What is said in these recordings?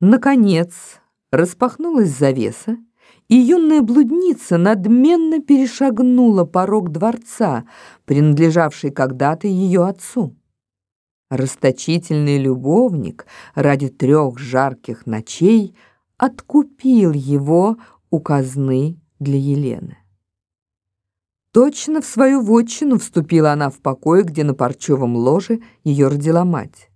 Наконец распахнулась завеса, и юная блудница надменно перешагнула порог дворца, принадлежавший когда-то ее отцу. Расточительный любовник ради трех жарких ночей откупил его у казны для Елены. Точно в свою вотчину вступила она в покой, где на парчевом ложе ее родила мать.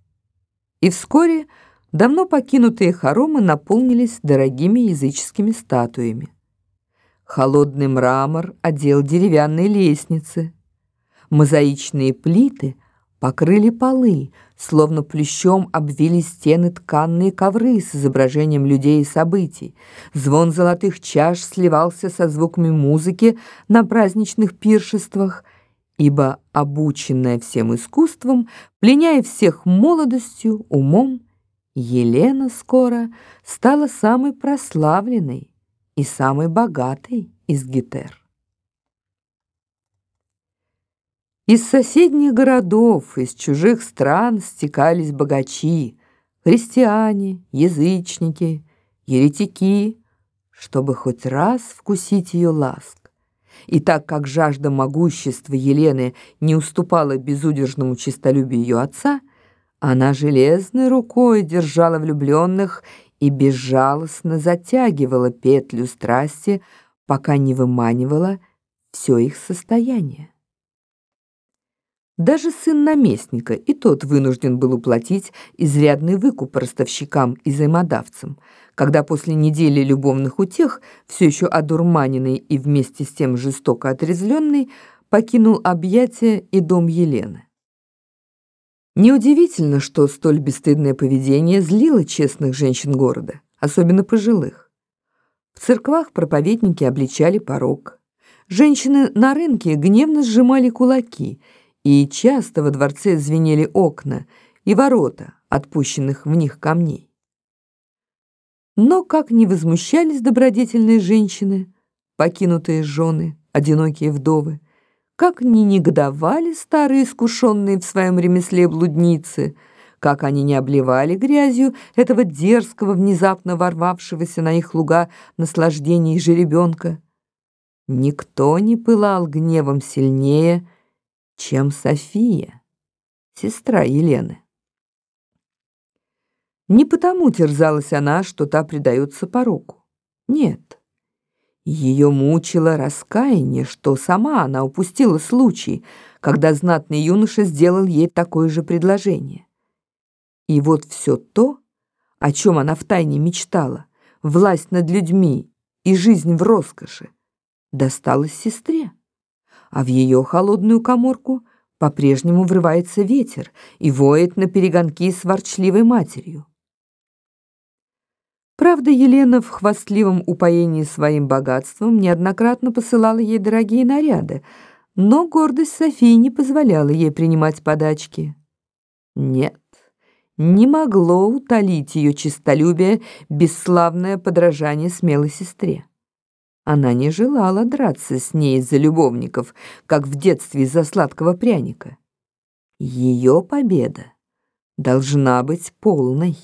И вскоре давно покинутые хоромы наполнились дорогими языческими статуями. Холодный мрамор одел деревянные лестницы. Мозаичные плиты покрыли полы, словно плющом обвили стены тканные ковры с изображением людей и событий. Звон золотых чаш сливался со звуками музыки на праздничных пиршествах, ибо, обученная всем искусством, пленяя всех молодостью, умом, Елена скоро стала самой прославленной и самой богатой из гетер. Из соседних городов, из чужих стран стекались богачи, христиане, язычники, еретики, чтобы хоть раз вкусить ее ласк. И так как жажда могущества Елены не уступала безудержному честолюбию ее отца, она железной рукой держала влюбленных и безжалостно затягивала петлю страсти, пока не выманивала все их состояние. Даже сын наместника, и тот вынужден был уплатить изрядный выкуп ростовщикам и взаимодавцам, когда после недели любовных утех, все еще одурманенный и вместе с тем жестоко отрезвленный, покинул объятия и дом Елены. Неудивительно, что столь бесстыдное поведение злило честных женщин города, особенно пожилых. В церквах проповедники обличали порог. Женщины на рынке гневно сжимали кулаки, и часто во дворце звенели окна и ворота, отпущенных в них камней. Но как не возмущались добродетельные женщины, покинутые жены, одинокие вдовы, как ни негодовали старые искушенные в своем ремесле блудницы, как они не обливали грязью этого дерзкого, внезапно ворвавшегося на их луга наслаждений жеребенка. Никто не пылал гневом сильнее, чем София, сестра Елены. Не потому терзалась она, что та предается пороку. Нет. Ее мучило раскаяние, что сама она упустила случай, когда знатный юноша сделал ей такое же предложение. И вот все то, о чем она втайне мечтала, власть над людьми и жизнь в роскоши, досталась сестре. А в ее холодную коморку по-прежнему врывается ветер и воет на перегонки с ворчливой матерью. Правда, Елена в хвастливом упоении своим богатством неоднократно посылала ей дорогие наряды, но гордость Софии не позволяла ей принимать подачки. Нет, не могло утолить ее честолюбие бесславное подражание смелой сестре. Она не желала драться с ней из-за любовников, как в детстве из-за сладкого пряника. Ее победа должна быть полной.